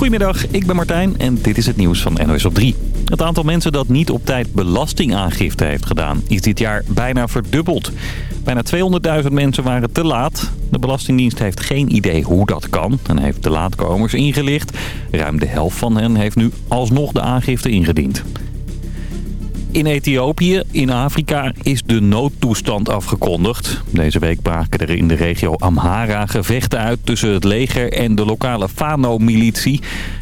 Goedemiddag, ik ben Martijn en dit is het nieuws van NOS op 3. Het aantal mensen dat niet op tijd belastingaangifte heeft gedaan... is dit jaar bijna verdubbeld. Bijna 200.000 mensen waren te laat. De Belastingdienst heeft geen idee hoe dat kan en heeft de laatkomers ingelicht. Ruim de helft van hen heeft nu alsnog de aangifte ingediend. In Ethiopië, in Afrika, is de noodtoestand afgekondigd. Deze week braken er in de regio Amhara gevechten uit tussen het leger en de lokale Fano-militie.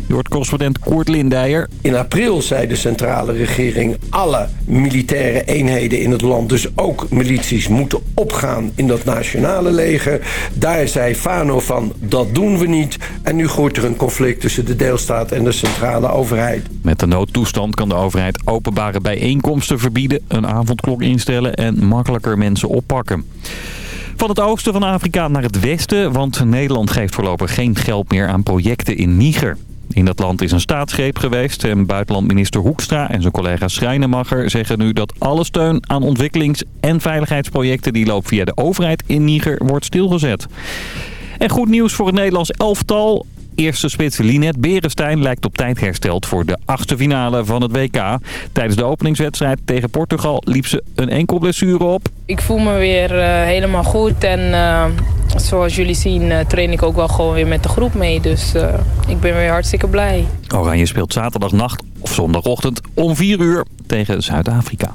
Je hoort correspondent Koert Lindijer. In april zei de centrale regering alle militaire eenheden in het land, dus ook milities, moeten opgaan in dat nationale leger. Daar zei Fano van, dat doen we niet. En nu groeit er een conflict tussen de deelstaat en de centrale overheid. Met de noodtoestand kan de overheid openbare bijeenkomsten verbieden, een avondklok instellen en makkelijker mensen oppakken. Van het oosten van Afrika naar het westen, want Nederland geeft voorlopig geen geld meer aan projecten in Niger. In dat land is een staatsgreep geweest en buitenlandminister Hoekstra en zijn collega Schrijnemacher zeggen nu dat alle steun aan ontwikkelings- en veiligheidsprojecten die loopt via de overheid in Niger wordt stilgezet. En goed nieuws voor het Nederlands elftal. Eerste spits Linet Berenstein lijkt op tijd hersteld voor de achtste finale van het WK. Tijdens de openingswedstrijd tegen Portugal liep ze een enkel blessure op. Ik voel me weer uh, helemaal goed en uh, zoals jullie zien uh, train ik ook wel gewoon weer met de groep mee. Dus ik ben weer hartstikke blij. Oranje speelt zaterdagnacht of zondagochtend om 4 uur tegen Zuid-Afrika.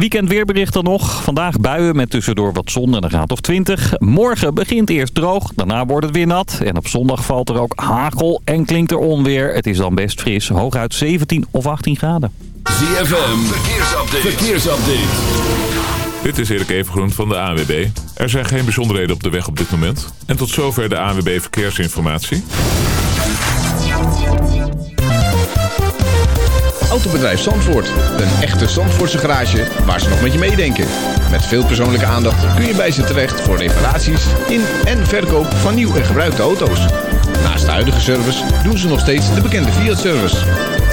Weekend weerbericht dan nog. Vandaag buien met tussendoor wat zon en een graad of 20. Morgen begint eerst droog, daarna wordt het weer nat. En op zondag valt er ook hagel en klinkt er onweer. Het is dan best fris, hooguit 17 of 18 graden. ZFM, verkeersupdate. verkeersupdate. Dit is Erik Evengroen van de ANWB. Er zijn geen bijzonderheden op de weg op dit moment. En tot zover de ANWB Verkeersinformatie. Autobedrijf Zandvoort. Een echte Zandvoortse garage waar ze nog met je meedenken. Met veel persoonlijke aandacht kun je bij ze terecht voor reparaties in en verkoop van nieuw en gebruikte auto's. Naast de huidige service doen ze nog steeds de bekende Fiat-service.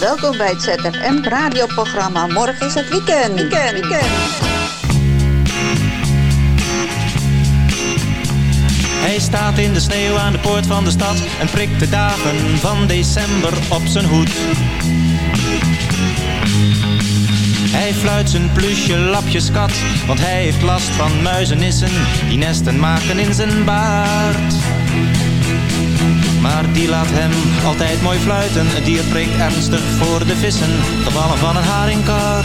Welkom bij het ZFM radioprogramma. Morgen is het weekend. Weekend, weekend. Hij staat in de sneeuw aan de poort van de stad en prikt de dagen van december op zijn hoed. Hij fluit zijn plusje lapjeskat, want hij heeft last van muizenissen die nesten maken in zijn baard. Maar die laat hem altijd mooi fluiten, het dier prikt ernstig voor de vissen, gevallen van een haringkar.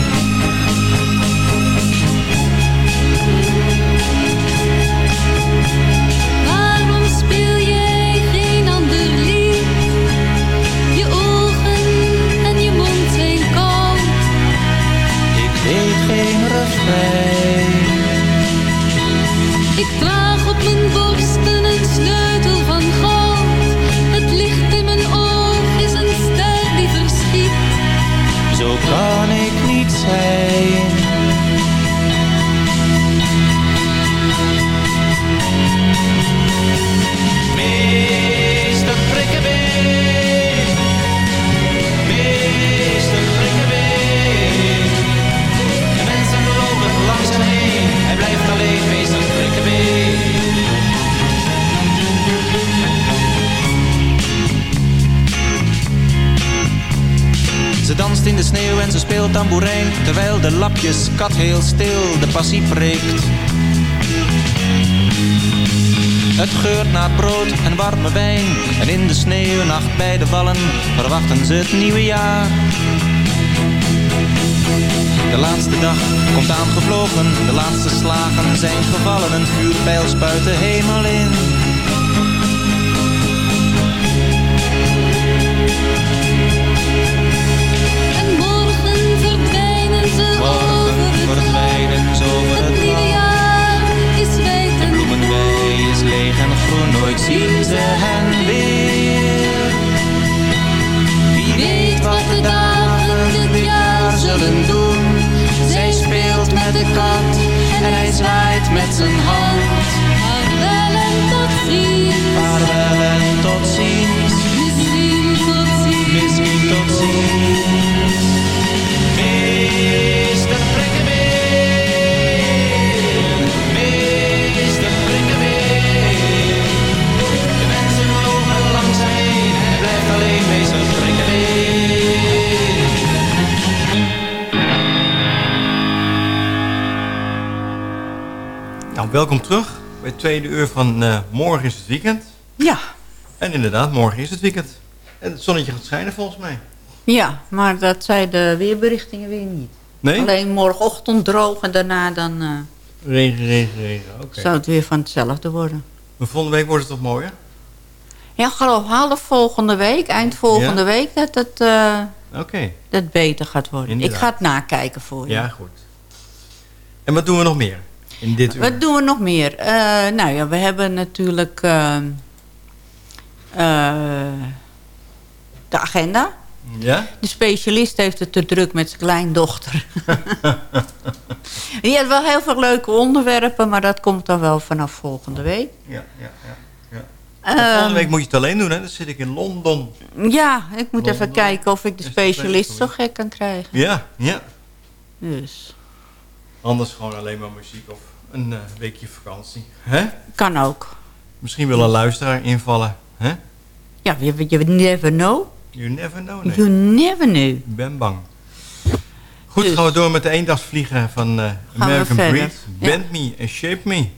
Kat heel stil de passie preekt Het geurt naar brood en warme wijn. En in de sneeuwnacht bij de vallen Verwachten ze het nieuwe jaar. De laatste dag komt aangevlogen De laatste slagen zijn gevallen. Een vuurpijl spuit de hemel in groen, nooit zien ze hen weer. Wie weet wat de dagen dit jaar zullen doen. Zij speelt met de kat en hij zwaait met zijn hand. Vaarwel en tot ziens. Vaarwel en tot ziens, Nou, welkom terug bij het tweede uur van eh, Morgen is het weekend. Ja, En inderdaad, morgen is het weekend. En het zonnetje gaat schijnen volgens mij. ja, maar dat zei de weerberichtingen weer niet. Nee? Alleen morgenochtend droog en daarna dan eh, Regen, regen, regen. Oké. zou het weer van hetzelfde worden. Maar volgende week wordt het toch mooier? Ja, geloof half volgende week, eind volgende Ja? week, dat het, Oké. dat beter gaat worden. Inderdaad. Ik ga het nakijken voor je. Ja, goed. En wat doen we nog meer in dit uur? Wat doen we nog meer? Eh, nou ja, we hebben natuurlijk eh, eh, de agenda. Ja? De specialist heeft het te druk met zijn kleindochter. Die heeft wel heel veel leuke onderwerpen, maar dat komt dan wel vanaf volgende week. Ja, ja, ja. ja. Ehm, volgende week moet je het alleen doen, hè? Dan zit ik in Londen. Ja, ik moet even kijken of ik de specialist zo gek kan krijgen. Ja, ja. Dus, Anders gewoon alleen maar muziek of een eh, weekje vakantie. Hè? kan ook. Misschien wil een luisteraar invallen. Hè? Ja, je, je never know. You never know. Nee. You never know. Ik ben bang. Goed, Dus. gaan we door met de eendagsvliegen van eh, we American. Breed. Ja. Bend Me and Shape Me.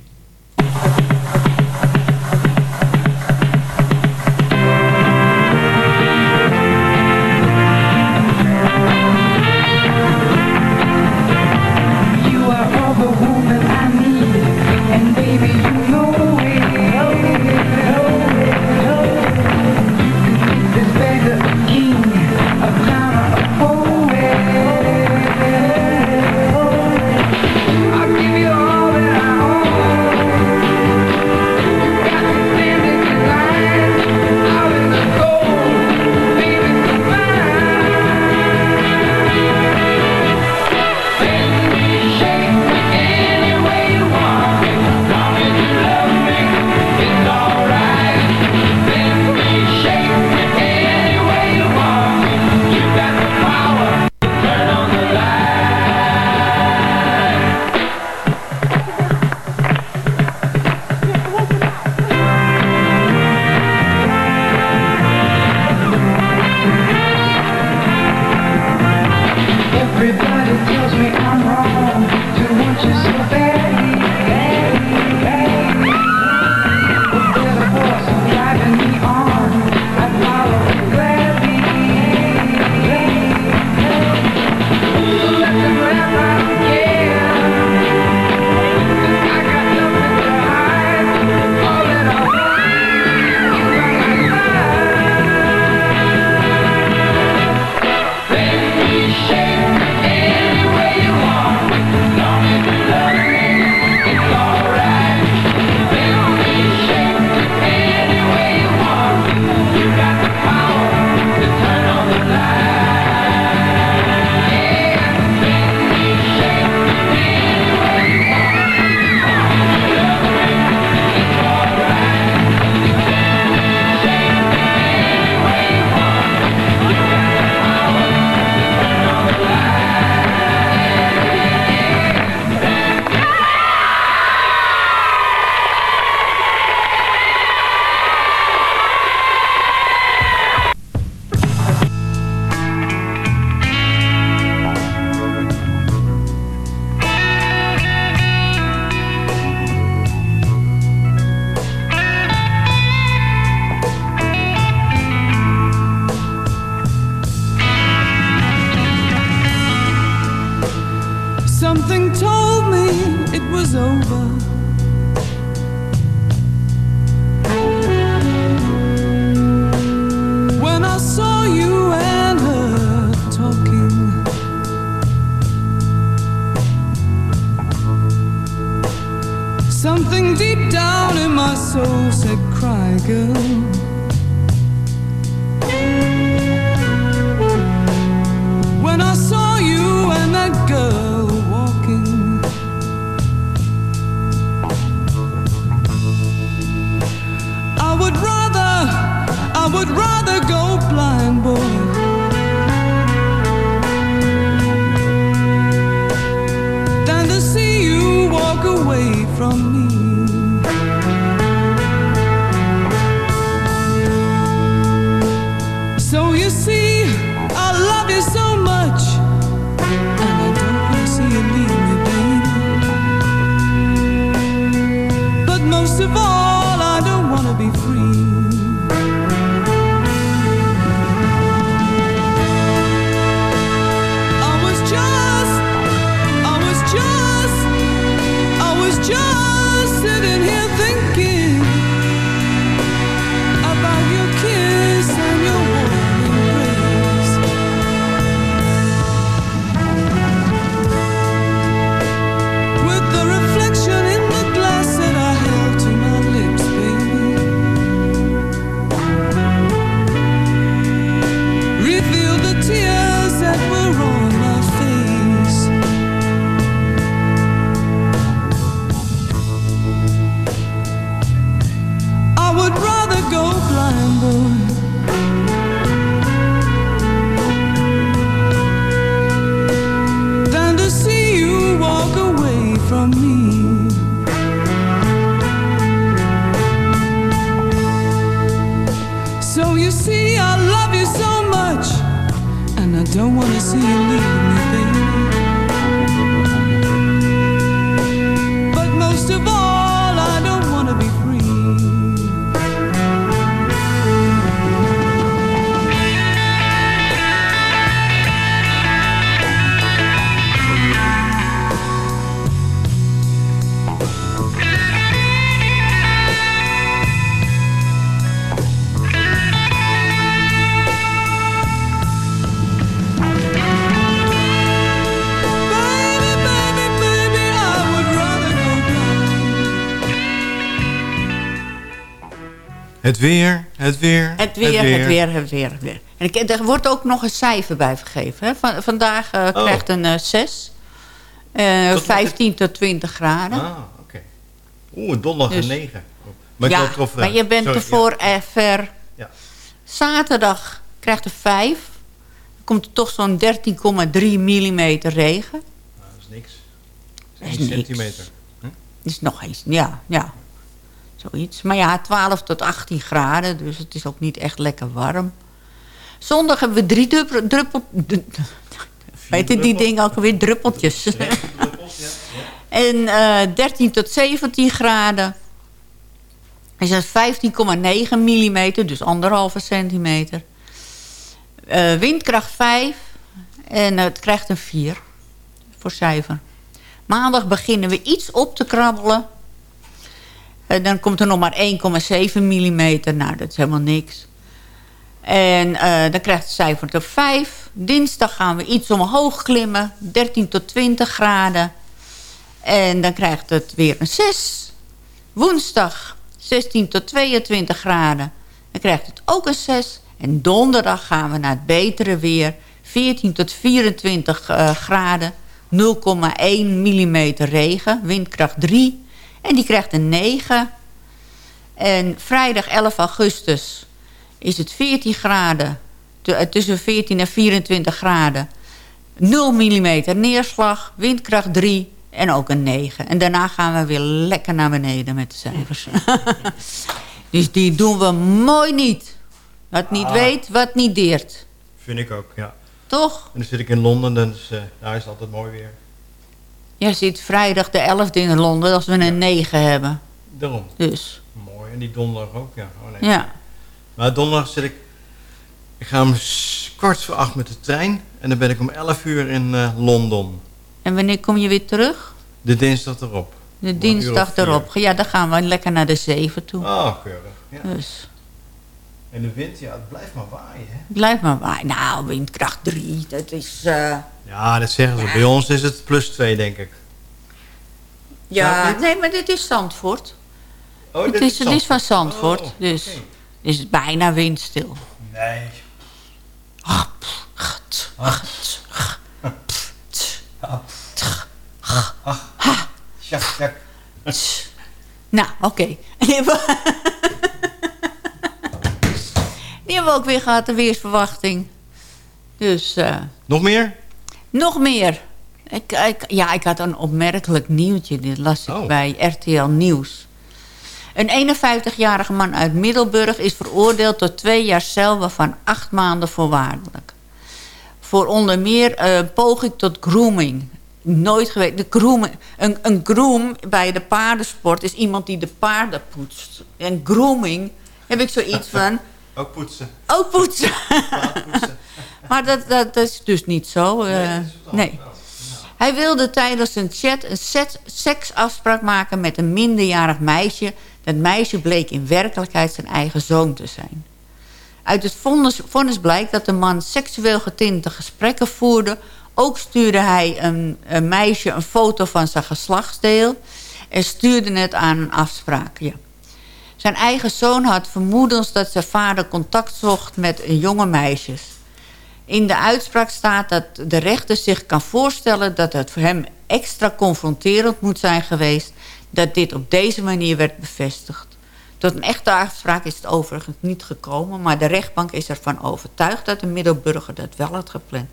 Het weer, het weer, Het weer, het weer, het weer, het weer. En ik, er wordt ook nog een cijfer bij vergeven. Hè? Van, vandaag eh, Oh. krijgt een eh 6. Eh, Tot- 15 tot 20 graden. Ah, oké. Oeh, donderdag Dus- een 9. Maar, ja, trof, maar je bent sorry, ervoor eh, ver. Ja. Zaterdag krijgt er 5. Dan komt er toch zo'n 13,3 mm regen. Ja, dat is niks. Dat is 1 niks. centimeter. Hm? is nog eens, ja, ja. Zoiets. Maar ja, 12 tot 18 graden, dus het is ook niet echt lekker warm. Zondag hebben we drie druppel... druppel weet je die dingen ook weer druppeltjes. en eh 13 tot 17 graden. Is dat 15,9 mm, dus anderhalve centimeter. Eh, windkracht 5 en het krijgt een 4 voor cijfer. Maandag beginnen we iets op te krabbelen. Eh, dan komt er nog maar 1,7 mm. Nou, dat is helemaal niks. En eh, dan krijgt het cijfer er 5. Dinsdag gaan we iets omhoog klimmen. 13 tot 20 graden. En dan krijgt het weer een 6. Woensdag 16 tot 22 graden. Dan krijgt het ook een 6. En donderdag gaan we naar het betere weer. 14 tot 24 eh, graden. 0,1 mm regen. Windkracht 3. En die krijgt een 9. En vrijdag 11 augustus is het 14 graden. Eh, Tussen 14 en 24 graden. 0 mm neerslag. Windkracht 3. En ook een 9. En daarna gaan we weer lekker naar beneden met de cijfers. dus die doen we mooi niet. Wat niet Ah. weet, wat niet deert. Vind ik ook, ja. Toch? En dan zit ik in Londen, dus eh, daar is het altijd mooi weer. Jij zit vrijdag de 11e in Londen als we een 9 hebben. Daarom. Dus, Mooi. En die donderdag ook, ja. Oh, nee. ja. Maar donderdag zit ik... Ik ga om kwart voor acht met de trein. En dan ben ik om 11 uur in eh, Londen. En wanneer kom je weer terug? De dinsdag erop. De dinsdag erop. Ja, dan gaan we lekker naar de zeven toe. Oh, keurig. Ja. Dus En de wind, ja, het blijft maar waaien. Hè? blijf maar waaien. Nou, windkracht 3, dat is... eh, Ja, dat zeggen ze. Bij ons is het plus 2, denk ik. ja, nee, maar dit is Zandvoort. Oh, het, dit is, is het is van Zandvoort. Zandvoort, Oh, dus het is bijna windstil. Nee. Nou, oké. We- Die hebben we ook weer gehad, de weersverwachting. Dus, eh, Nog meer? nog meer. Ik, ik, ja, ik had een opmerkelijk nieuwtje. Dit las ik Oh. bij RTL Nieuws. Een 51-jarige man uit Middelburg is veroordeeld tot twee jaar cel... waarvan acht maanden voorwaardelijk. Voor onder meer eh, poging tot grooming. Nooit geweest. De grooming, een, een groom bij de paardensport is iemand die de paarden poetst. En grooming heb ik zoiets van... Ook poetsen. Ook poetsen. maar dat, dat, dat is dus niet zo. eh, nee. Hij wilde tijdens een chat een set, seksafspraak maken met een minderjarig meisje. Dat meisje bleek in werkelijkheid zijn eigen zoon te zijn. Uit het vonnis, vonnis blijkt dat de man seksueel getinte gesprekken voerde. Ook stuurde hij een, een meisje een foto van zijn geslachtsdeel... en stuurde het aan een afspraak. Ja. Zijn eigen zoon had vermoedens dat zijn vader contact zocht met jonge meisjes. In de uitspraak staat dat de rechter zich kan voorstellen... dat het voor hem extra confronterend moet zijn geweest... dat dit op deze manier werd bevestigd. Tot een echte afspraak is het overigens niet gekomen... maar de rechtbank is ervan overtuigd dat de Middelburger dat wel had gepland.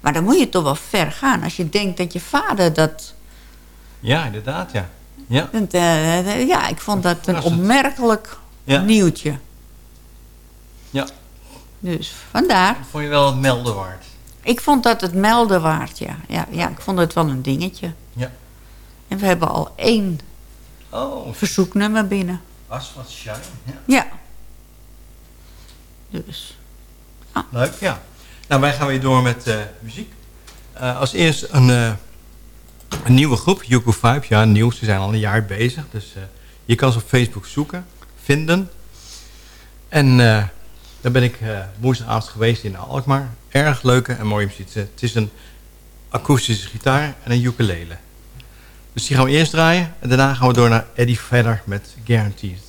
Maar dan moet je toch wel ver gaan als je denkt dat je vader dat... Ja, inderdaad, ja. Ja. dat, eh, ja, ik vond dat een opmerkelijk Ja. nieuwtje. Ja. Dus vandaar. Dat vond je wel het melden waard. Ik vond dat het melden waard, ja. ja. Ja, ik vond het wel een dingetje. Ja. En we hebben al één Oh, verzoeknummer binnen. was wat shine. Ja. Ja. Dus. Leuk, ja. Nou, wij gaan weer door met eh, muziek. Eh, als eerst een, eh, een nieuwe groep, Yuku Vibes. Ja, nieuw, ze zijn al een jaar bezig. Dus eh, je kan ze op Facebook zoeken, vinden. En eh, daar ben ik eh woensdagavond geweest in Alkmaar. Erg leuke en mooie muziek. Het is een akoestische gitaar en een ukulele. Dus die gaan we eerst draaien. En daarna gaan we door naar Eddie Vedder met Guaranteed.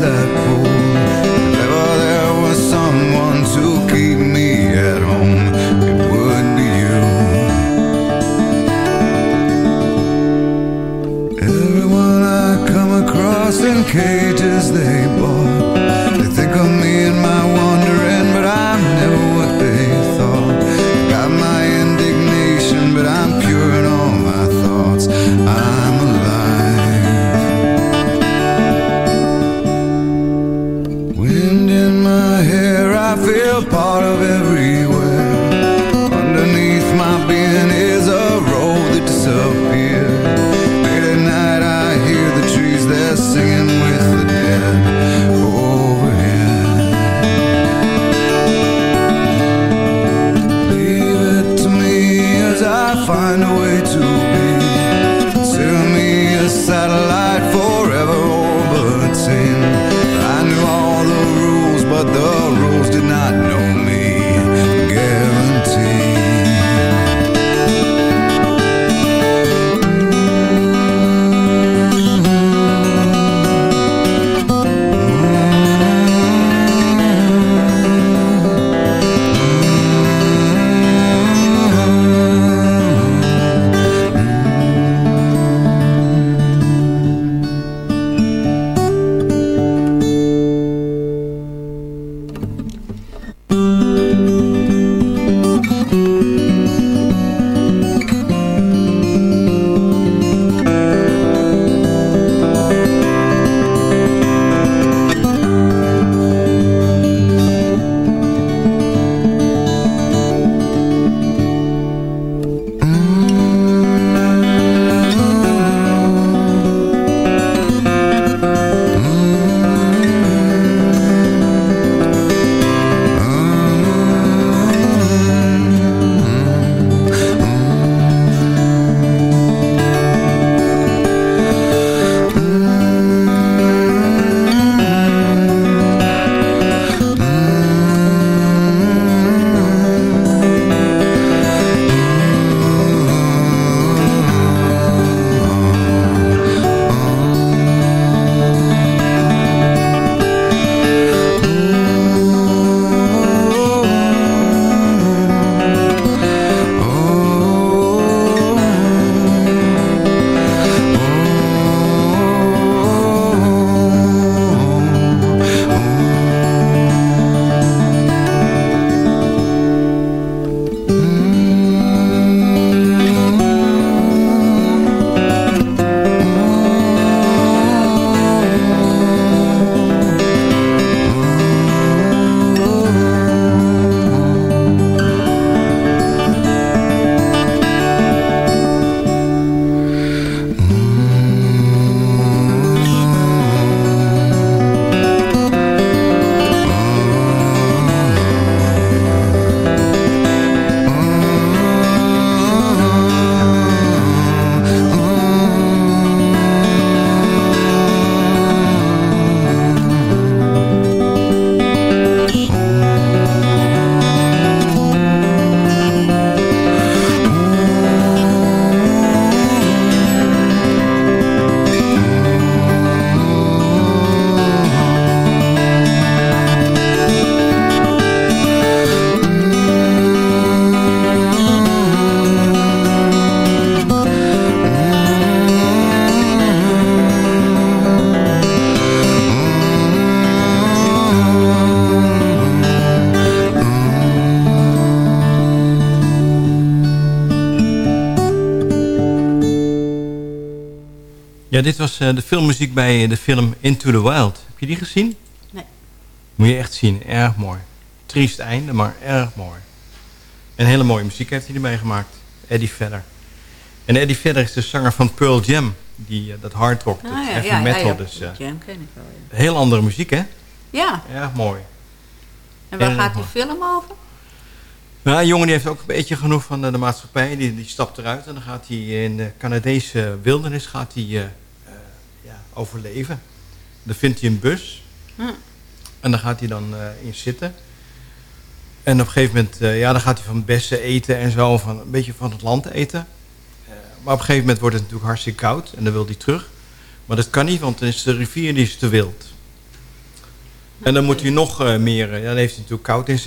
That dit was eh, de filmmuziek bij eh, de film Into the Wild. Heb je die gezien? Nee. Moet je echt zien. Erg mooi. Triest einde, maar erg mooi. En hele mooie muziek heeft hij erbij gemaakt. Eddie Vedder. En Eddie Vedder is de zanger van Pearl Jam. Die, eh, dat hard rock, dat Ah, ja, heavy ja, metal. ja. Dus Jam ken ik wel, heel andere muziek, hè? Ja. Erg mooi. En waar Erg gaat die film over? Nou, een jongen die heeft ook een beetje genoeg van de, de maatschappij. Die, die stapt eruit en dan gaat hij in de Canadese wildernis gaat hij, overleven. Dan vindt hij een bus. Hm. En dan gaat hij dan eh, in zitten. En op een gegeven moment, eh, ja, dan gaat hij van bessen eten en zo. Van, een beetje van het land eten. Eh, maar op een gegeven moment wordt het natuurlijk hartstikke koud. En dan wil hij terug. Maar dat kan niet, want dan is de rivier die is te wild. En dan moet hij nog meer... dan heeft hij natuurlijk koud in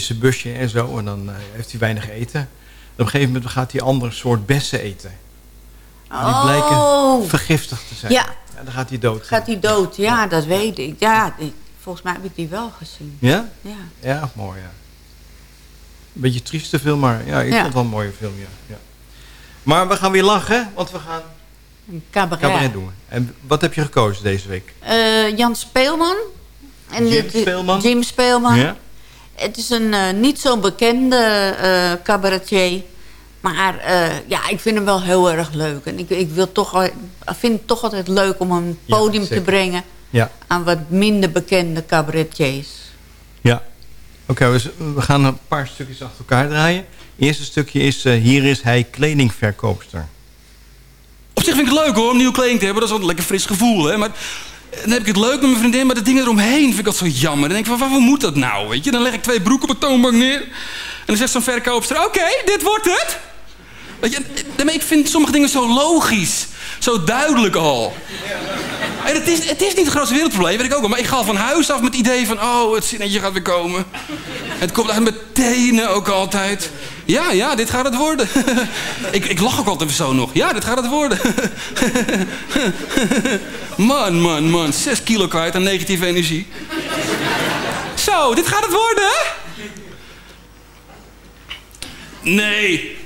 zijn- busje en zo. En dan heeft hij weinig eten. En op een gegeven moment gaat hij ander soort bessen eten. Die blijken Oh. vergiftigd te zijn. Ja. En dan gaat hij dood. Gaat hij dood? Ja, dat weet ik. Ja, volgens mij heb ik die wel gezien. Ja? Ja. Ja, mooi ja. Een beetje trieste film, maar ja, ik vond het wel een mooie film, ja. ja. Maar we gaan weer lachen, want we gaan Een cabaret. cabaret doen. En wat heb je gekozen deze week? Eh, Jan Speelman. En Jim Speelman? Jim Speelman. Ja? Het is een eh, niet zo'n bekende eh, cabaretier. Maar eh, ja, ik vind hem wel heel erg leuk. En ik, ik wil toch, vind het toch altijd leuk om een Ja, podium te brengen... Ja. aan wat minder bekende cabaretiers. Ja. Oké, dus we gaan een paar stukjes achter elkaar draaien. Het eerste stukje is, eh, hier is hij kledingverkoopster. Op zich vind ik het leuk hoor, om nieuwe kleding te hebben. Dat is wel een lekker fris gevoel, hè. Maar dan heb ik het leuk met mijn vriendin, maar de dingen eromheen vind ik dat zo jammer. Dan denk ik van, waarvoor moet dat nou, weet je? Dan leg ik twee broeken op een toonbank neer. En dan zegt zo'n verkoopster, oké, dit wordt het. Weet ik vind sommige dingen zo logisch. Zo duidelijk al. En het is, het is niet het grootste wereldprobleem, weet ik ook wel. Maar ik ga al van huis af met het idee van... oh, het zinnetje gaat weer komen. Het komt uit mijn tenen ook altijd. Ja, ja, dit gaat het worden. ik, ik lach ook altijd zo nog. Ja, dit gaat het worden. man, man, man. Zes kilo kwijt aan negatieve energie. Zo, dit gaat het worden? Nee.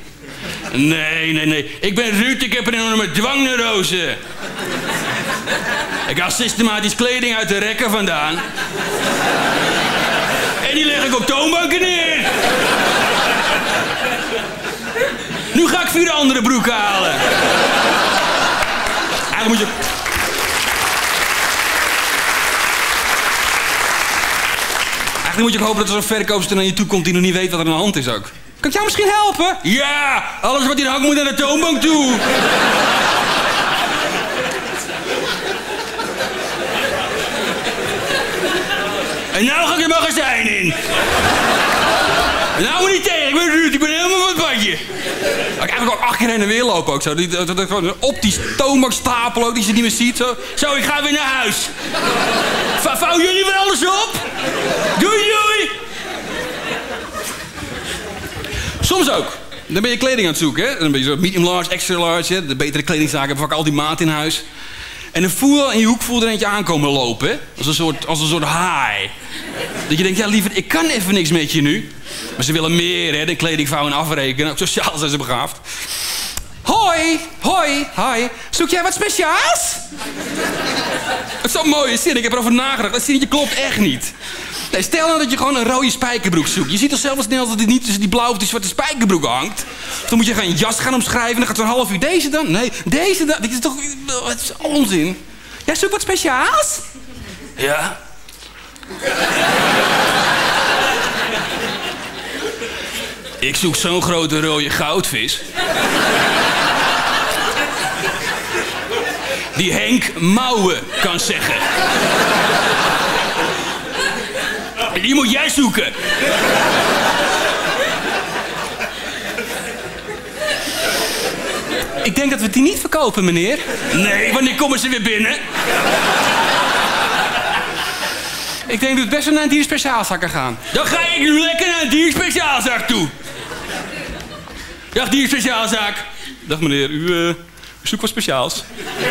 Nee, nee, nee. Ik ben Ruud, ik heb een enorme dwangneurose. Ik haal systematisch kleding uit de rekken vandaan. En die leg ik op toonbanken neer. Nu ga ik vier andere broeken halen. Eigenlijk moet je... Eigenlijk moet je hopen dat er zo'n verkoopster naar je toe komt die nog niet weet wat er aan de hand is ook. Kan ik jou misschien helpen? Ja, alles wat hier hangt moet naar de toonbank toe. En nou ga ik het magazijn in. Nou moet niet tegen, ik ben Ruud, ik ben helemaal van het. Ik eigenlijk ook acht keer en weer lopen ook zo. Dat, dat, gewoon op die toonbank stapel ook, die ze niet meer ziet. Zo, zo ik ga weer naar huis. Vouw jullie weer alles op? Doei doei! Soms ook. Dan ben je kleding aan het zoeken, hè? Dan ben je zo medium large, extra large, hè? De betere kledingzaken hebben vaak al die maat in huis. En dan voel je in je hoek voel er eentje aankomen lopen? Als een soort, als een soort haai. Dat je denkt, ja liever, ik kan even niks met je nu. Maar ze willen meer, hè? De kledingvouwen afrekenen. Ook sociaal zijn ze begaafd. Hoi, hoi, hoi. Zoek jij wat speciaals? Het is zo'n mooie zin, ik heb erover nagedacht. Dat zinnetje klopt echt niet. Nee, stel nou dat je gewoon een rode spijkerbroek zoekt. Je ziet toch zelf wel snel dat het niet tussen die blauwe of die zwarte spijkerbroek hangt. Dan moet je gaan een jas gaan omschrijven. Dan gaat zo'n half uur deze dan. Nee, deze dan. Dit is toch het is onzin. Jij zoekt wat speciaals? Ja. Ik zoek zo'n grote rode goudvis. Die Henk Mouwen kan zeggen. Die moet jij zoeken. Ik denk dat we die niet verkopen, meneer. Nee, wanneer komen ze weer binnen? Ik denk dat we best wel naar een dierspeciaalzakker gaan. Dan ga ik nu lekker naar een dierspeciaalzaak toe. Dag dierspeciaalzaak. Dag meneer, u, eh, u zoekt wat speciaals.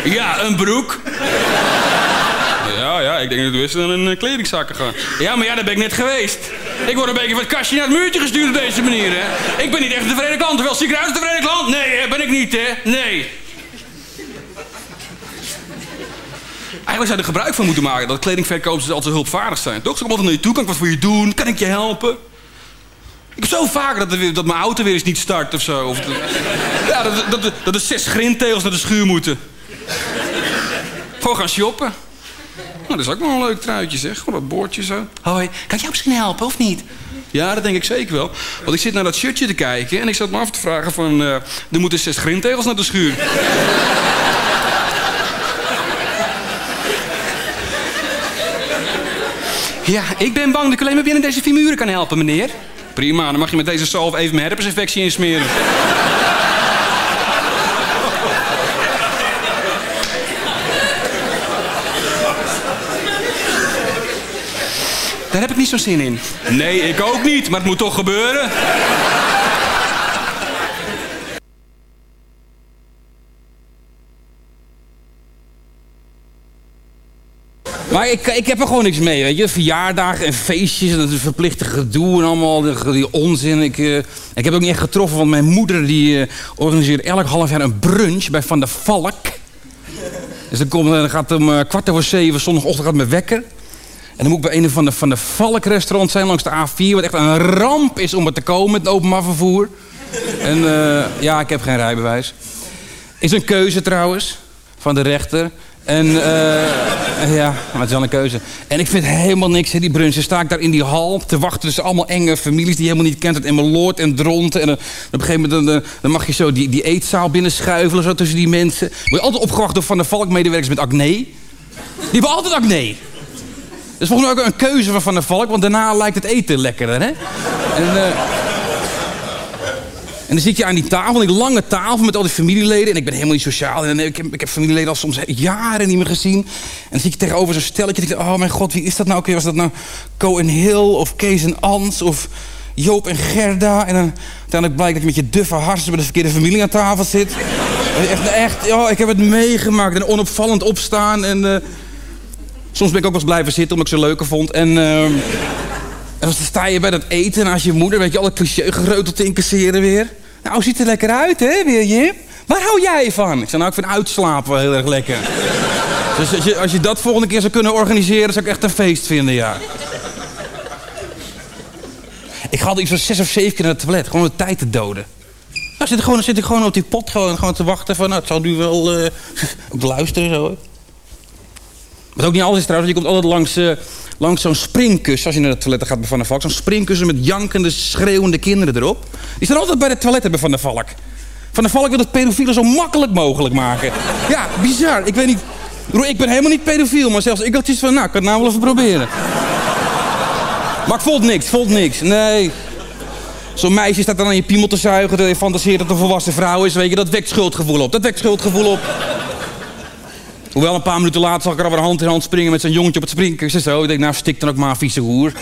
Ja, een broek. Ja, ja, ik denk dat we best naar een eh, kledingzakker gaan. Ja, maar ja, daar ben ik net geweest. Ik word een beetje van het kastje naar het muurtje gestuurd op deze manier, hè. Ik ben niet echt een tevreden klant. Wel, zie ik eruit een tevreden? Nee, ben ik niet, hè. Nee. Eigenlijk zou je er gebruik van moeten maken dat kledingverkopers altijd zo hulpvaardig zijn. Toch? Ze komen altijd naar je toe, kan ik wat voor je doen? Kan ik je helpen? Ik heb zo vaak dat, dat mijn auto weer eens niet start of zo. Of dat, ja, dat, dat, dat er zes grindtegels naar de schuur moeten. Gewoon gaan shoppen. Nou, dat is ook wel een leuk truitje, zeg. Gewoon dat boordje zo. Hoi, kan ik jou misschien helpen of niet? Ja, dat denk ik zeker wel. Want ik zit naar dat shirtje te kijken en ik zat me af te vragen van... eh, er moeten zes grindtegels naar de schuur. Ja, ik ben bang dat ik alleen maar binnen deze vier muren kan helpen, meneer. Prima, dan mag je met deze zalf even mijn herpesinfectie insmeren. Daar heb ik niet zo'n zin in. Nee, ik ook niet, maar het moet toch gebeuren. Maar ik, ik heb er gewoon niks mee, weet je. Verjaardagen en feestjes en dat is verplichte gedoe en allemaal die, die onzin. Ik, eh, ik heb ook niet echt getroffen, want mijn moeder die eh, organiseert elk half jaar een brunch bij Van der Valk. Dus dan, komt, dan gaat het om eh, kwart over zeven, zondagochtend gaat mijn wekker. En dan moet ik bij een van de Van der Valk restaurant zijn langs de A4... wat echt een ramp is om er te komen met het openbaar vervoer. En eh, ja, ik heb geen rijbewijs. Is een keuze trouwens, van de rechter. En eh, ja, maar het is wel een keuze. En ik vind helemaal niks, hè, die brunch. Dan sta ik daar in die hal te wachten tussen allemaal enge families... die helemaal niet kent. Het Emmeloord en Dronten. En dan, op een gegeven moment dan, dan mag je zo die, die eetzaal binnenschuivelen... Zo tussen die mensen. Word je altijd opgewacht door Van der Valk-medewerkers met acne. Die hebben altijd acne. Dat is volgens mij ook een keuze van Van der Valk... want daarna lijkt het eten lekkerder, hè? En, eh, en dan zit je aan die tafel, die lange tafel met al die familieleden. En ik ben helemaal niet sociaal. En ik heb, ik heb familieleden al soms jaren niet meer gezien. En dan zit je tegenover zo'n stelletje. En ik oh mijn god, wie is dat nou? Oké, was dat nou Co en Hill of Kees en Ans of Joop en Gerda? En dan uiteindelijk blijkt dat je met je duffe harsen met de verkeerde familie aan tafel zit. Echt, echt oh, ik heb het meegemaakt. En onopvallend opstaan. En eh, soms ben ik ook wel eens blijven zitten omdat ik ze leuker vond. En... ehm, en dan sta je bij dat eten en als je moeder, weet je, alle cliché gereuteld te incasseren weer. Nou, ziet er lekker uit, hè, weer je? Waar hou jij van? Ik zei, nou, ik vind uitslapen wel heel erg lekker. dus als je, als je dat volgende keer zou kunnen organiseren, zou ik echt een feest vinden, ja. Ik ga iets van zes of zeven keer naar het toilet, gewoon de tijd te doden. Nou, zit ik gewoon, zit ik gewoon op die pot gewoon, gewoon te wachten van, nou, het zal nu wel eh, ook luisteren zo. Wat ook niet alles is trouwens, je komt altijd langs, eh, langs zo'n springkussen... als je naar de toiletten gaat bij Van der Valk. Zo'n springkussen met jankende, schreeuwende kinderen erop. Die staan altijd bij de toiletten bij Van der Valk. Van der Valk wil het pedofielen zo makkelijk mogelijk maken. Ja, bizar. Ik weet niet... Ik ben helemaal niet pedofiel, maar zelfs ik had iets van... nou, ik kan het nou wel even proberen. Maar ik voelt niks, voelt niks. Nee. Zo'n meisje staat dan aan je piemel te zuigen... je fantaseert dat het een volwassen vrouw is, weet je. Dat wekt schuldgevoel op. Dat wekt schuldgevoel op. Hoewel een paar minuten later zag ik er alweer hand in hand springen met zijn jongetje op het springkussen. Zo, ik denk, nou stik dan ook maar, vieze hoer.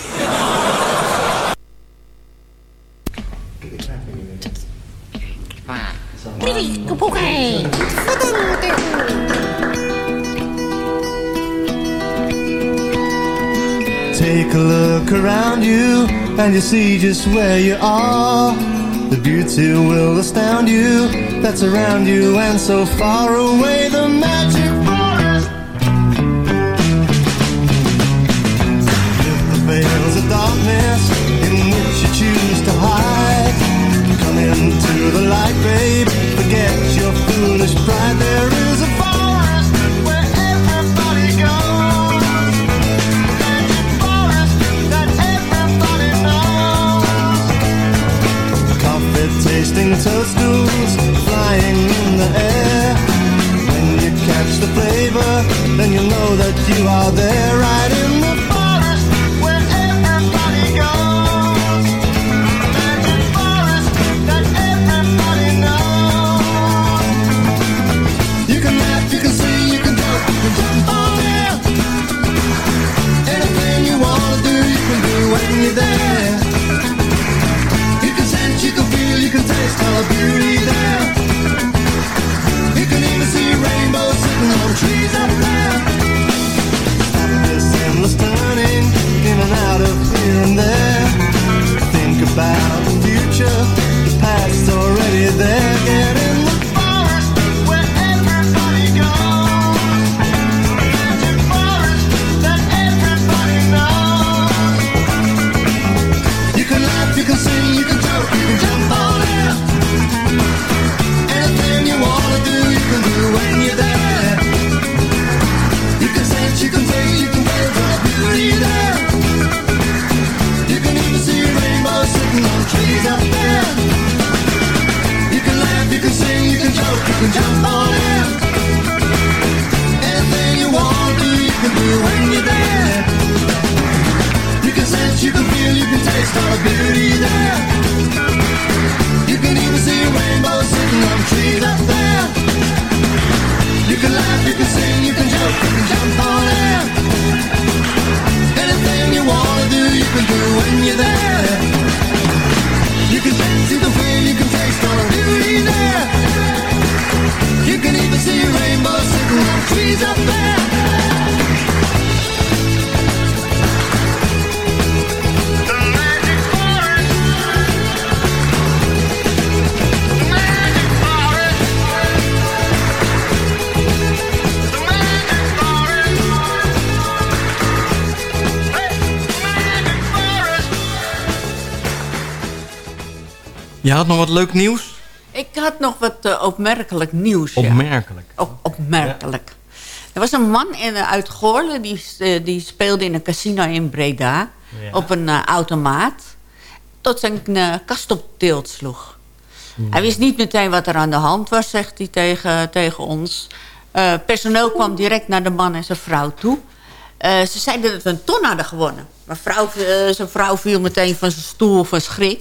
Take a look around you and you see just where you are. The beauty will astound you that's around you and so far away the magic Je had nog wat leuk nieuws? Ik had nog wat eh, opmerkelijk nieuws. ja. Opmerkelijk. Op, opmerkelijk. Er was een man in, eh, uit Goorlen, die, eh, die speelde in een casino in Breda. Ja. Op een automaat. Tot zijn kast op tilt sloeg. Hij wist niet meteen wat er aan de hand was, zegt hij tegen, tegen ons. Personeel kwam direct naar de man en zijn vrouw toe. Ze zeiden dat we een ton hadden gewonnen. Maar vrouw, zijn vrouw viel meteen van zijn stoel van schrik.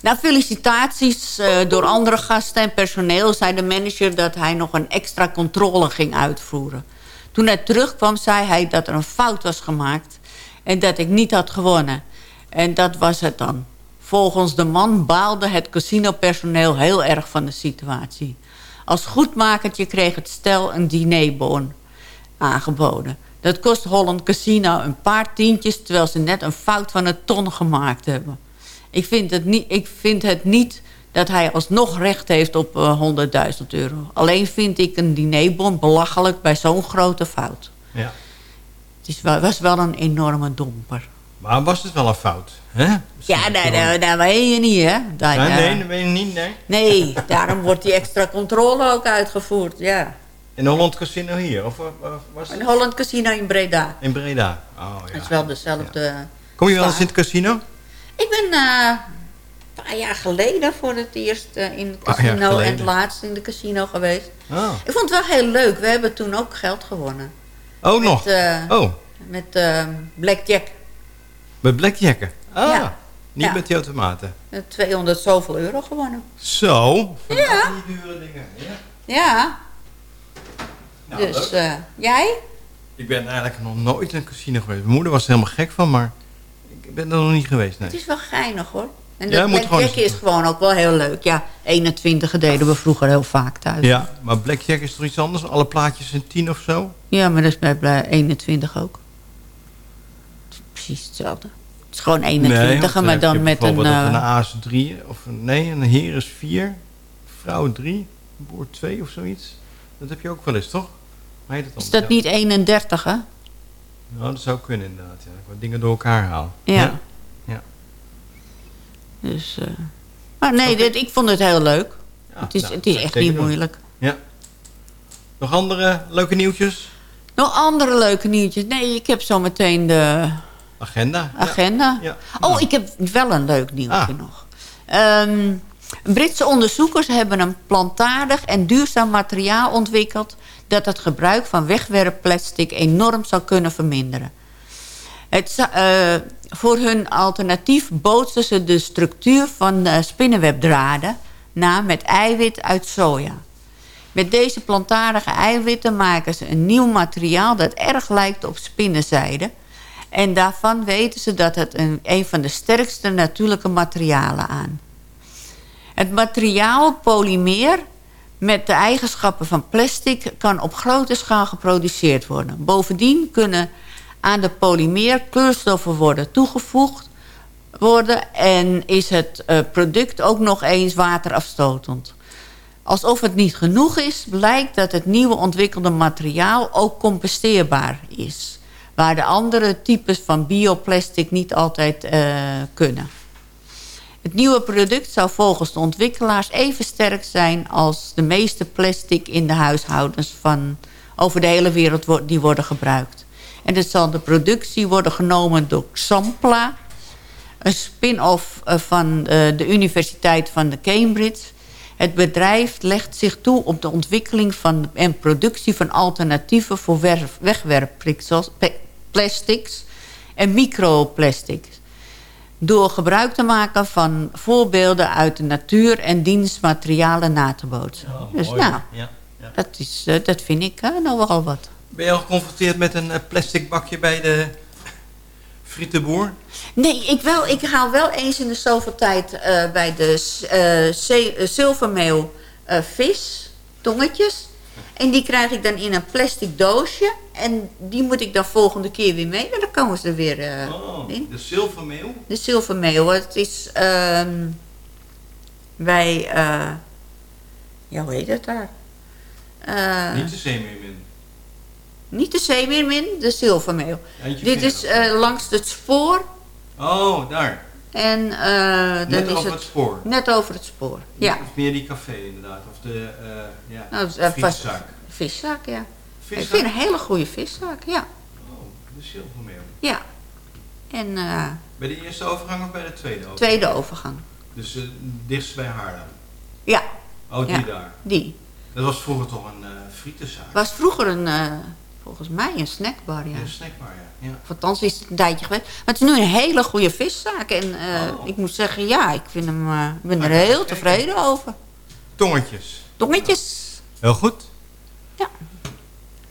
Na felicitaties eh, door andere gasten en personeel... zei de manager dat hij nog een extra controle ging uitvoeren. Toen hij terugkwam zei hij dat er een fout was gemaakt... en dat ik niet had gewonnen. En dat was het dan. Volgens de man baalde het casinopersoneel heel erg van de situatie. Als goedmakertje kreeg het stel een dinerbon aangeboden. Dat kost Holland Casino een paar tientjes... terwijl ze net een fout van een ton gemaakt hebben. Ik vind het niet, ik vind het niet dat hij alsnog recht heeft op eh, 100.000 euro. Alleen vind ik een dinerbon belachelijk bij zo'n grote fout. Ja. Het is wel, was wel een enorme domper. Maar was het wel een fout? Hè? Ja, daar, daar, daar weet je niet, hè? Daar, Nee, daar- nee, weet je niet, nee. Nee, daarom wordt die extra controle ook uitgevoerd, ja. In Holland Casino hier? Of eh, eh, was het Een Holland Casino in Breda. in Breda? Oh, ja. Dat is wel dezelfde... Kom je wel eens in het casino? Ik ben eh, een paar jaar geleden voor het eerst eh, in het casino... en het laatst in de casino geweest. Oh, Ik vond het wel heel leuk. We hebben toen ook geld gewonnen. oh nog? Met, eh, Oh, met eh, Blackjack. met blackjacken? Ah, Ja. niet Ja. met die automaten. Met 200 zoveel euro gewonnen. Zo. Ja. Die dure dingen. Ja. Ja. Nou, dus jij? Ik ben eigenlijk nog nooit in een casino geweest. Mijn moeder was er helemaal gek van, maar ik ben er nog niet geweest. Nee. Het is wel geinig hoor. En dat Blackjack is gewoon ook wel heel leuk. Ja, 21 deden we vroeger heel vaak thuis. Ja, maar blackjack is toch iets anders? Alle plaatjes zijn 10 of zo? Ja, maar dat is bij, bij 21 ook. Het is precies hetzelfde. Het is gewoon 21, want, maar dan met een... eh, een aas 3, of nee, een heer is 4, vrouw 3, boer 2 of zoiets. Dat heb je ook wel eens, toch? Hoe heet het dan? is dat niet 31, hè? Nou, dat zou kunnen inderdaad. Ja. Ik wat dingen door elkaar haal. Ja. ja. Dus, eh, maar nee, dit, ik vond het heel leuk. het is, nou, het is echt niet doen. moeilijk. Ja. Nog andere leuke nieuwtjes? Nog andere leuke nieuwtjes? Nee, ik heb zo meteen de Agenda? agenda. Ja. Oh, ik heb wel een leuk nieuwtje Ah. nog. Ehm, Britse onderzoekers hebben een plantaardig en duurzaam materiaal ontwikkeld... dat het gebruik van wegwerpplastic enorm zou kunnen verminderen. Het, eh, voor hun alternatief bootsen ze de structuur van eh, spinnenwebdraden... na met eiwit uit soja. Met deze plantaardige eiwitten maken ze een nieuw materiaal... dat erg lijkt op spinnenzijde... En daarvan weten ze dat het een, een van de sterkste natuurlijke materialen aan. Het materiaal polymeer met de eigenschappen van plastic kan op grote schaal geproduceerd worden. Bovendien kunnen aan de polymeer kleurstoffen worden toegevoegd worden en is het eh, product ook nog eens waterafstotend. Alsof het niet genoeg is, blijkt dat het nieuwe ontwikkelde materiaal ook composteerbaar is. Waar de andere types van bioplastic niet altijd eh, kunnen. Het nieuwe product zou volgens de ontwikkelaars even sterk zijn... als de meeste plastic in de huishoudens van over de hele wereld die worden gebruikt. En het zal de productie worden genomen door Xampla... een spin-off eh, van eh, de Universiteit van Cambridge... Het bedrijf legt zich toe op de ontwikkeling van en productie van alternatieven voor wegwerpplastics en microplastics. Door gebruik te maken van voorbeelden uit de natuur en dienstmaterialen na te bootsen. dus mooi. nou, Ja, ja. Dat, is, eh, dat vind ik eh, nou wel wat. Ben je al geconfronteerd met een eh, plastic bakje bij de frietenboer? Nee, ik, wel, ik haal wel eens in de zoveel tijd bij de zilvermeel vis, tongetjes. En die krijg ik dan in een plastic doosje. En die moet ik dan volgende keer weer mee. En dan komen ze er weer eh, Oh, in. de zilvermeel? De zilvermeel. Het is ehm bij... eh ja, hoe heet het daar? Eh, Niet de zeemeermin. niet de zeemeermin, de zilvermeel. Dit is langs het spoor. Oh, daar. En eh dan Net is over het spoor. Net over het spoor, ja. Of meer die café inderdaad. Of de uh, ja, Nou, eh, vast- viszaak. Viszaak, ja. Viszaak? Ik vind een hele goede viszaak, ja. Oh, de zilvermeel. Ja. En eh, Bij de eerste overgang of bij de tweede overgang? tweede overgang. Dus uh, dichtst bij Haarlem? Ja. Oh, die Ja, daar? Die. Dat was vroeger toch een uh, frietenzaak? Was vroeger een, eh, volgens mij een snackbar, ja. Een snackbar, ja. ja. Althans is het een tijdje geweest. Maar het is nu een hele goede viszaak. En eh, Oh. ik moet zeggen, ja, ik vind hem, eh, ben er heel tevreden over. Tongetjes. Tongetjes. Heel goed. Ja.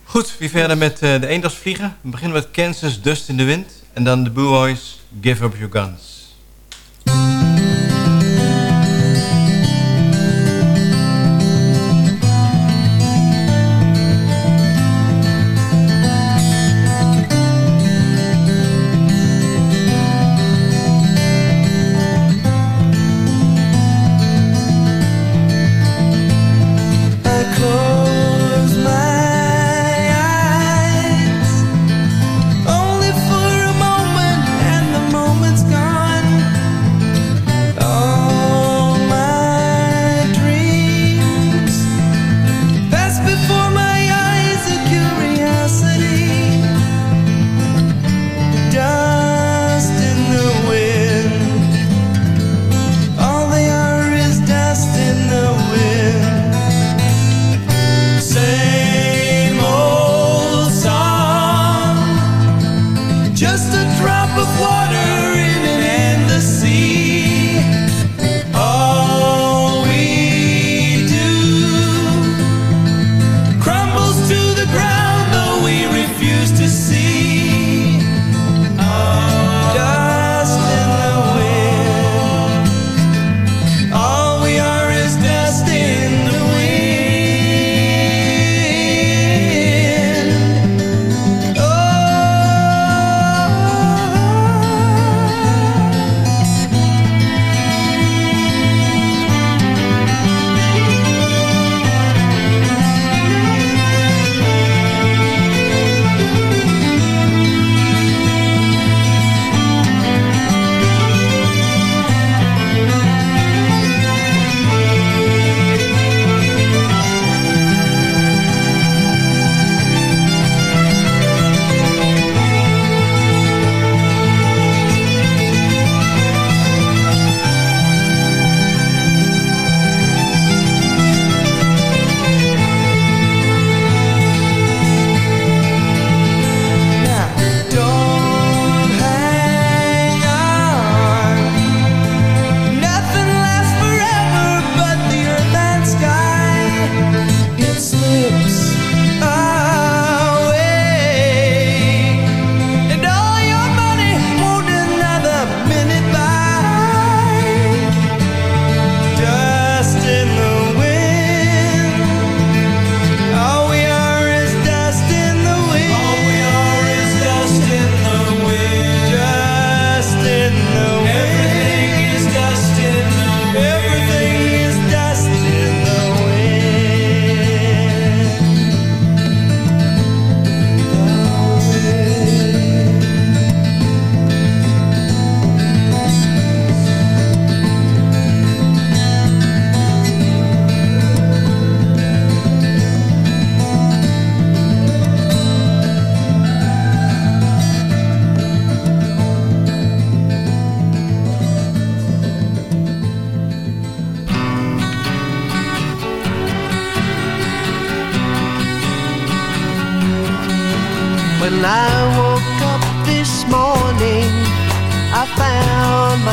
Goed, wie verder met uh, de eendagsvliegen. We beginnen met Kansas Dust in the Wind. En dan de Blue Boys Give Up Your Guns.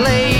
place.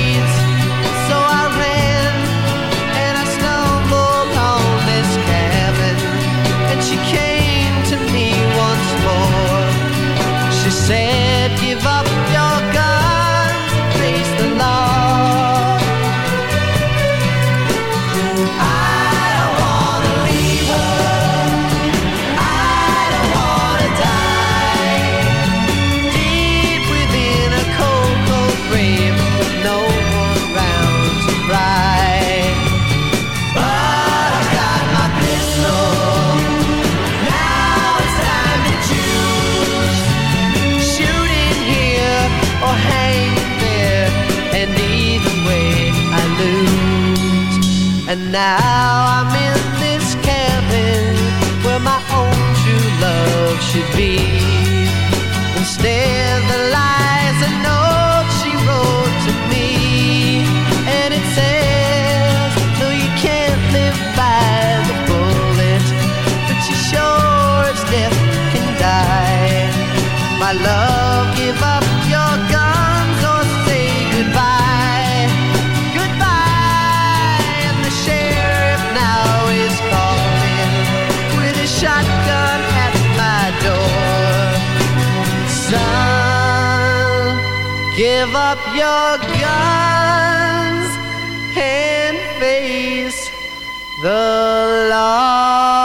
Now your guns and face the De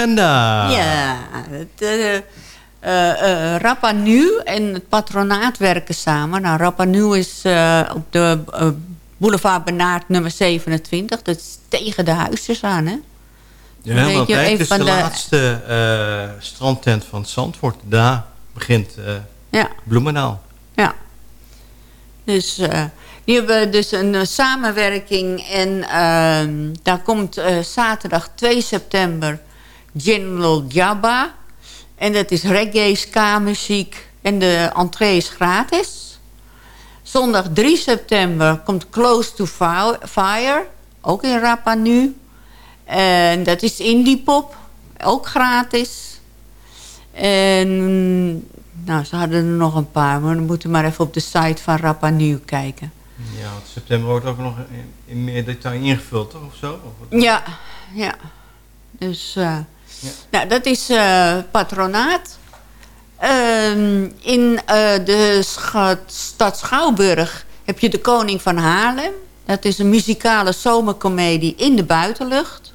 agenda. Ja, het, eh, Rapa Nu en het patronaat werken samen. Nou, Rapa Nu is op de boulevard Benaard nummer 27. Dat is tegen de huisjes aan, hè? Ja, je, een Het is van de, de- laatste strandtent van Zandvoort. Daar begint Ja. Bloemendaal. Ja. Dus eh, die hebben dus een samenwerking. En ehm, daar komt zaterdag 2 september General Jabba. En dat is reggae, ska-muziek. En de entree is gratis. Zondag 3 september komt Close to Fi- Fire. Ook in Rapa nu. En dat is indie pop. Ook gratis. En nou, ze hadden er nog een paar. Maar we moeten maar even op de site van Rapa Nu kijken. Ja, want september wordt ook nog in, in meer detail ingevuld, toch? Of zo? Of? Ja, ja. Dus, eh, nou, dat is eh, patronaat. Ehm, in eh, de stad Schouwburg heb je de Koning van Haarlem. Dat is een muzikale zomercomedie in de buitenlucht.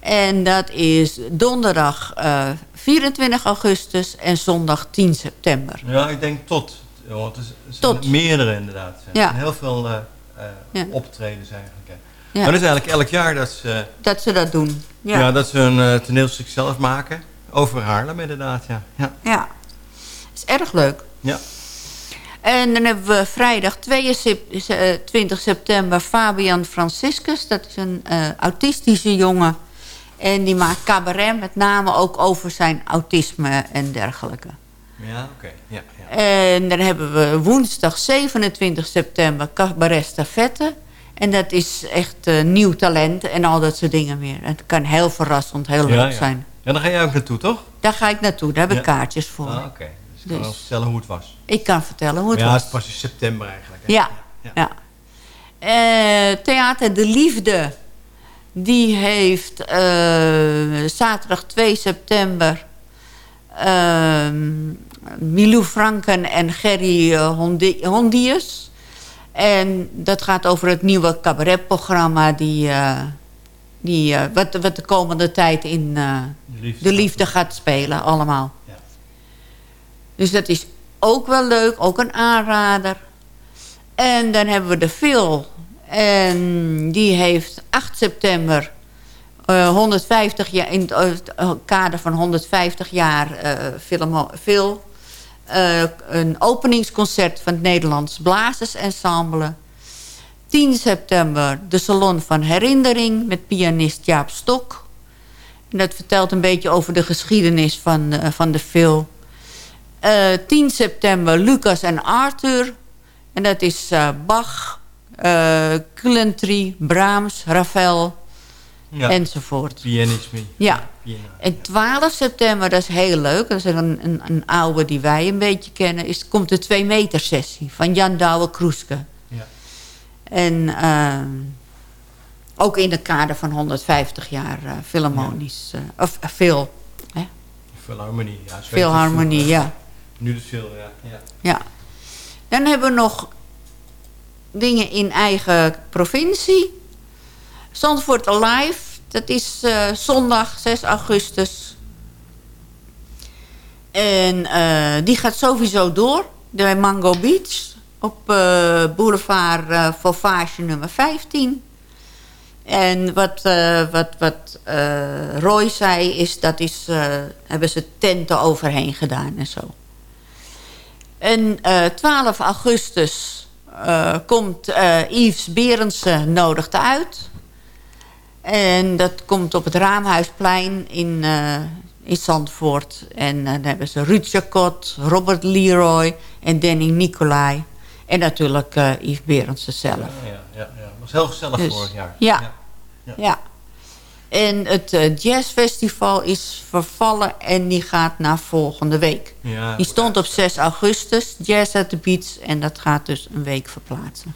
En dat is donderdag eh, 24 augustus en zondag 10 september. Ja, ik denk tot. Ja, Want er zijn Tot. meerdere inderdaad. Er Ja. zijn heel veel eh, eh, Ja. optredens eigenlijk. Ja. Maar dat is eigenlijk elk jaar dat ze, Dat ze dat doen. ja. Ja, dat ze een eh, toneelstuk zelf maken. Over Haarlem inderdaad, ja. ja. ja. is erg leuk. Ja. En dan hebben we vrijdag 22 september Fabian Franciscus. Dat is een eh, autistische jongen. En die maakt cabaret, met name ook over zijn autisme en dergelijke. Ja, oké. Ja, ja. En dan hebben we woensdag 27 september cabaret stafette. En dat is echt eh, nieuw talent en al dat soort dingen meer. Het kan heel verrassend, heel Ja, leuk ja. zijn. Ja, daar ga jij ook naartoe, toch? Daar ga ik naartoe, daar heb ik Ja. kaartjes voor. Ah, oké. Dus ik kan Dus. vertellen hoe het was. Ik kan vertellen hoe het ja, was. het is pas in september eigenlijk. hè? Ja, ja. Eh, Theater De Liefde. Die heeft eh, zaterdag 2 september... ehm, Milou Franken en Gerry Hondi- Hondius. En dat gaat over het nieuwe cabaretprogramma... Die, eh, die, eh, wat, wat de komende tijd in eh, De liefde. De Liefde gaat spelen, allemaal. Dus dat is ook wel leuk, ook een aanrader. En dan hebben we de Phil. En die heeft 8 september eh, 150 jaar, in het kader van 150 jaar film, Phil. Eh, een openingsconcert van het Nederlands Blazersensemble. 10 september de Salon van Herinnering met pianist Jaap Stok. En dat vertelt een beetje over de geschiedenis van, eh, van de. Eh, 10 september Lucas en Arthur. En dat is eh, Bach, eh Culentry, Brahms, Ravel Ja. enzovoort. Pianisme. Ja. En 12 september, dat is heel leuk. Dat is een, een, een oude die wij een beetje kennen. Is, komt de 2 meter sessie van Jan Douwe Kroeske. Ja. En ehm, ook in het kader van 150 jaar eh Philharmonisch. eh, of eh, veel. Hè? Philharmonie. Ja, Veel harmonie, ja. Nu de veel, ja. ja. Ja. Dan hebben we nog dingen in eigen provincie. Zandvoort Alive. Dat is eh, zondag 6 augustus. En eh, die gaat sowieso door. Bij Mango Beach. Op eh, boulevard Fauvage nummer 15. En wat, wat, wat Roy zei, is dat is, hebben ze tenten overheen gedaan en zo. En eh 12 augustus komt Yves Berendsen nodigt uit. En dat komt op het Raamhuisplein in, eh, in Zandvoort. En eh, dan hebben ze Ruud Jacot, Robert Leroy en Danny Nicolai. En natuurlijk eh, Yves Berendsen zelf. Ja, ja, ja, ja. was heel gezellig Dus, vorig jaar. Ja. Ja. ja. En het jazzfestival is vervallen en die gaat naar volgende week. Ja, die stond op 6 augustus, Jazz at the Beach. En dat gaat dus een week verplaatsen.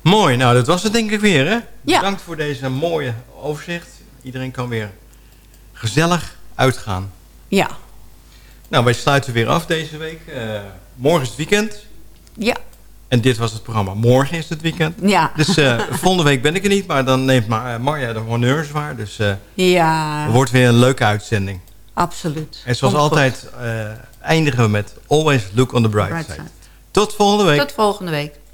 Mooi, nou dat was het denk ik weer hè. Ja. Bedankt voor deze mooie overzicht. Iedereen kan weer gezellig uitgaan. Ja. Nou, wij sluiten weer af deze week. Eh, morgen is het weekend. Ja. En dit was het programma. Morgen is het weekend. Ja. Dus eh, volgende week ben ik er niet, maar dan neemt Ma- eh, Marja de honneurs waar. Dus Ja, het wordt weer een leuke uitzending. absoluut. En zoals Komt altijd eindigen we met Always Look on the Bright, Bright side. side. Tot volgende week. Tot volgende week.